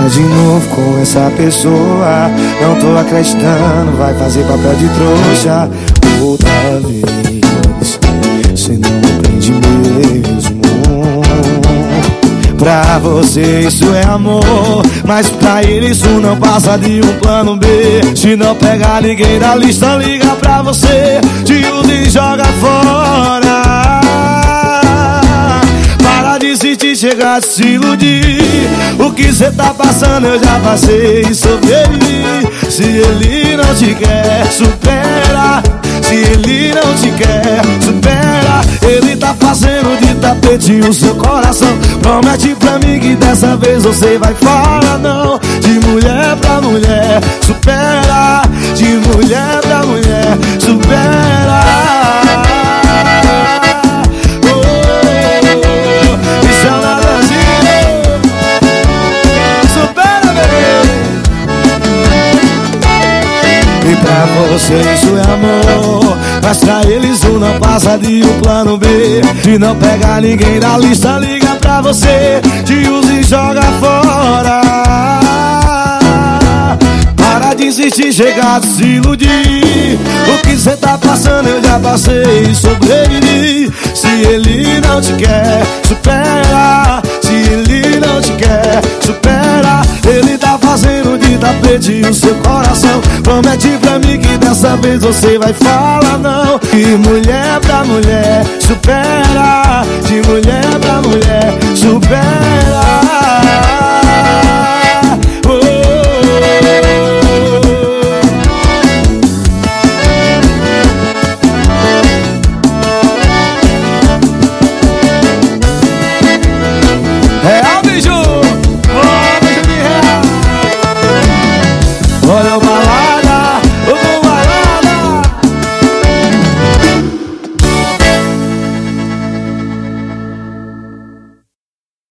Tá de novo com essa pessoa. Não tô acreditando, vai fazer papel de trouxa. Outra vez Cê não aprende mesmo. Pra você isso é amor Mas pra ele isso não passa de um plano B. Se não pegar ninguém da lista, liga pra você. Te usa e joga fora Insistir, chegar a se iludir. O que cê tá passando eu já passei e sobrevivi Se ele não te quer, supera. Se ele não te quer, supera. Ele tá fazendo de tapete o seu coração. Promete pra mim que dessa vez você vai fora não. De mulher pra mulher, supera você isso é amor. Mas pra eles o não passa de um plano B. Se não pegar ninguém da lista, liga pra você. Te usa e joga fora. Para de insistir, chegar a se iludir. O que cê tá passando eu já passei e sobrevivi Se ele não te quer, tapete o seu coração. Promete pra mim que dessa vez você vai falar não. De mulher pra mulher, supera follow